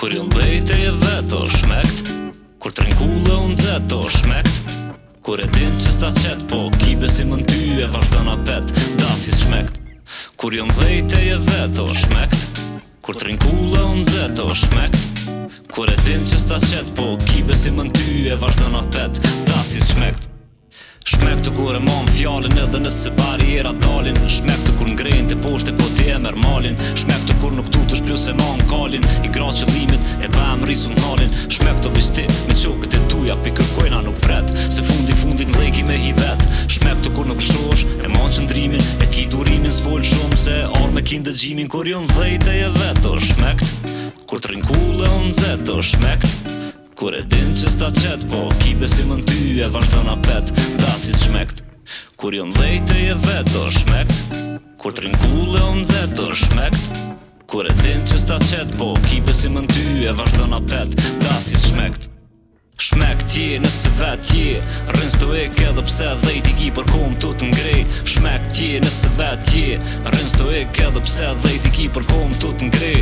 Kur jën bëjtë e vetë o shmekt Kur të rinkullë o nëzët o shmekt Kur e din që sta Po kibe si më në ty e vazhdo në pet Dasis shmekt Kur jën bëjtë e vetë o shmekt Kur të rinkullë o nëzët o shmekt Kur e din që sta Po kibe si më në ty e vazhdo në pet Dasis shmekt Shmekt të kur e mon fjallin edhe nëse barjera dalin Shmekt të kur ngrejn të poshte po ti e mermalin Shmekt të kur nuk tu të shplju se mon prisun nalin Shmek të vishti me qokët e tuja Pi kërkojna nuk pret Se fundi fundit në dhejki me hi vet Shmek të kur nuk lëshosh E manë qëndrimin E ki durimin s'vol shumë Se arë me kinë dëgjimin Kur jo në e je vet kur të rinkullë O në zet O kur e din që sta qet Po ki besim në ty e vazhda na pet Da si kur jo në e je vet kur të rinkullë O në zet Kur e din që sta qetë, po Ki besi më ndy e vazhdo nga pet Da si shmekt Shmek ti nëse vet ti Rënës të ek edhe pse dhe i ki për kom të të ngrej Shmek ti nëse vet ti Rënës të ek edhe pse dhe i ki për kom të të ngrej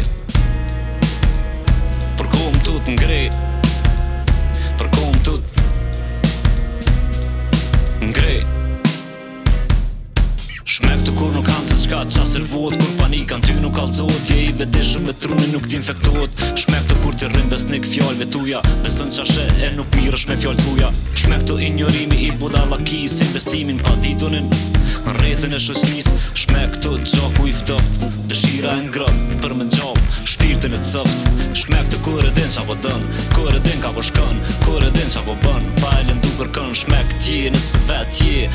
Për kom të të ngrej diçka qasë lëvot Kur panikan ty nuk alëzot Je i vedeshëm me truni nuk ti infektot Shmek të kur të rrimbe s'nik fjallve tuja Beson që e nuk mirësh me fjall tuja Shmek të ignorimi i buda lakis investimin pa ditunin Në rrethin e shosnis Shmek të gjaku i ftoft Dëshira e ngrëm për më njall Shpirtin e cëft Shmek të kur e din qa po dën Kur e din ka po shkën Kur e din qa po bën Pajlin du kërkën Shmek tje nësë vet tje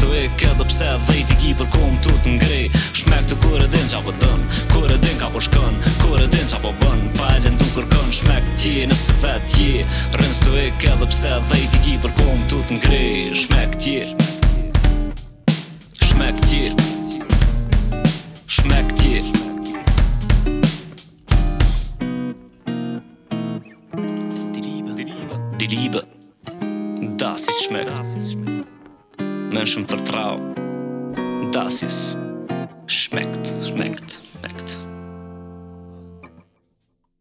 ashtu e këdë pse dhe i t'i për kom të ngrej Shmek të kur e din qa po tënë kur e din ka po shkënë kur e din qa po bën Pa e lëndu kërkën, shmek në nëse vetë ti Rëns të e këdë pse dhe i t'i për kom të ngrej Shmek ti Shmek ti Shmek ti Diliba Diliba Diliba Das ist schmeckt Das ist schmeckt Menschen vertrauen. Das Dasis. schmeckt, schmeckt, schmeckt.